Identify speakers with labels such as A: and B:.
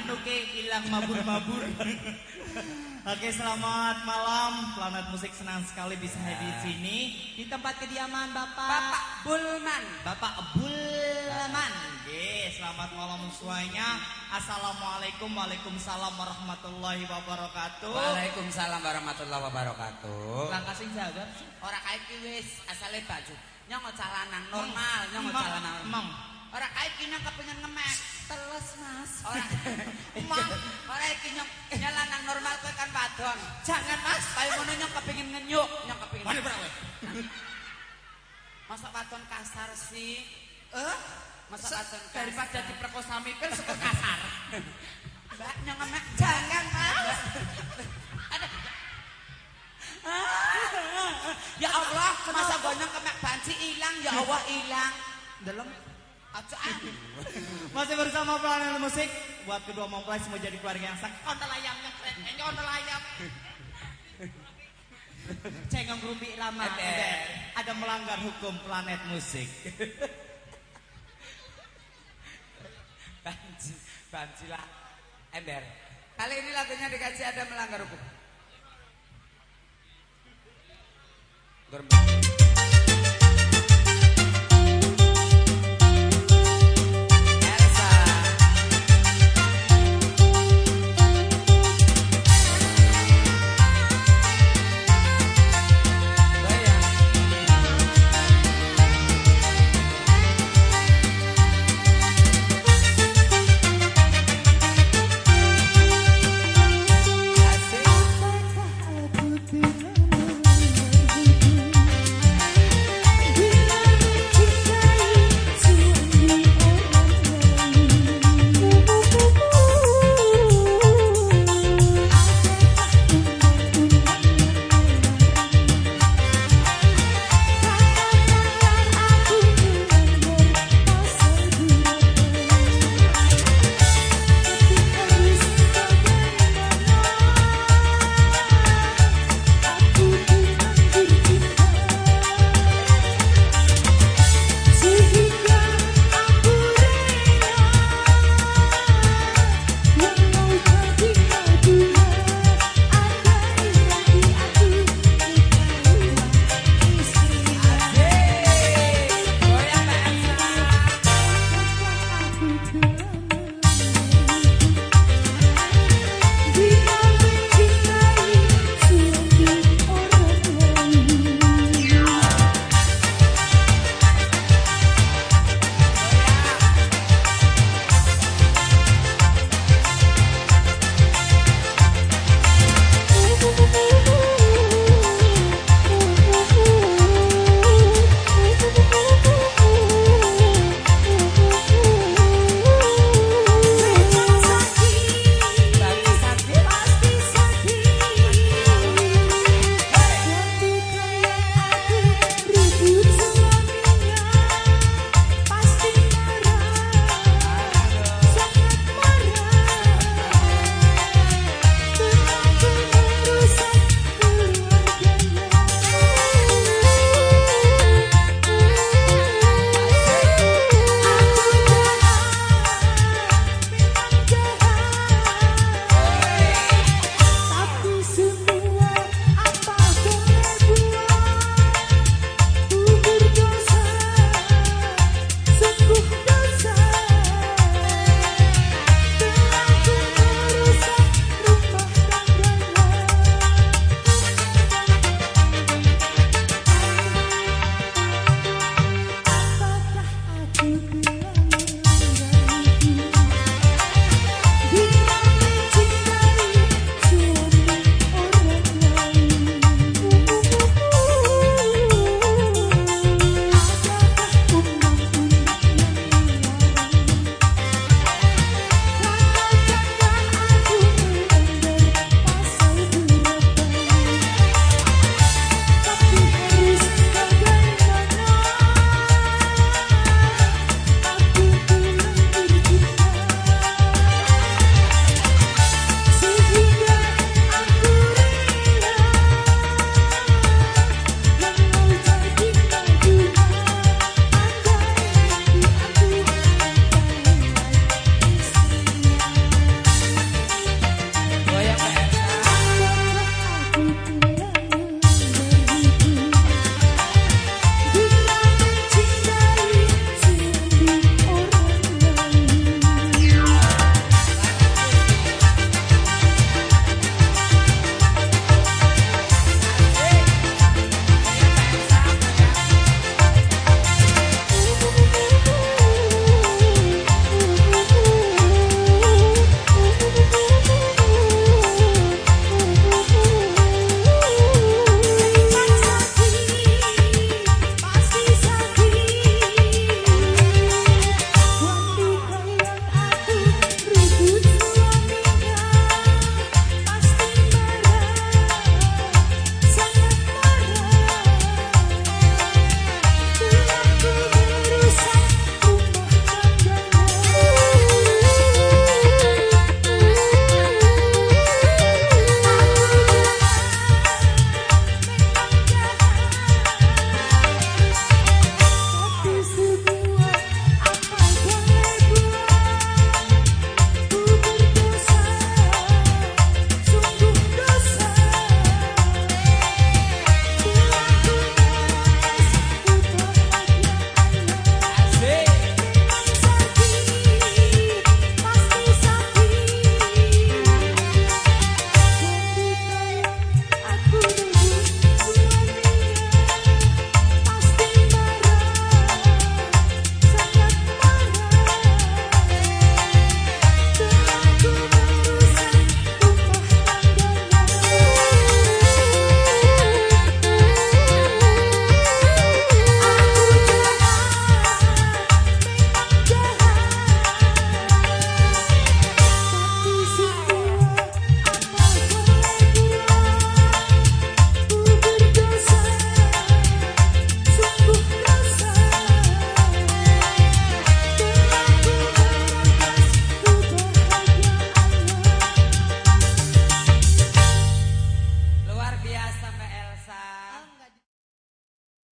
A: ke hilang mabur-mabur. Oke, selamat malam. Planet Musik senang sekali bisa hadir di sini di tempat kediaman Bapak
B: Bapak Bulman.
A: Bapak Bulman. Oke, selamat malam semuanya. Assalamualaikum Waalaikumsalam warahmatullahi wabarakatuh.
B: Waalaikumsalam warahmatullahi wabarakatuh.
A: Langkah sing jaga sih.
B: Ora kae iki wis asale baju. Nyong normal, nyong
A: Emang,
B: calanan.
A: emang.
B: Ora kae nyong kepengin ngemek. Ora. Emang ora iki nyong nyalanan normal kowe kan wadon. Jangan Mas, kaya ngono nyong kepengin ngenyuk, nyong kepengin.
A: Mana berapa?
B: Masa wadon kasar sih? Eh? Masa wadon?
A: Daripada diperkosa mipil suka kasar.
B: Mbak nyong ngemek. Jangan Mas. Ya Allah, masa gonyong kemek banci hilang, ya Allah hilang. Ah.
A: Masih bersama Planet Musik buat kedua mempelai semua jadi keluarga yang sak. Ontel ayamnya keren, ini ontel ayam. Cengeng rumpi lama
B: Ember.
A: ember. Ada melanggar hukum Planet Musik.
B: Banci, banci lah. Ember. Kali ini lagunya dikasih ada melanggar hukum. Gormbang.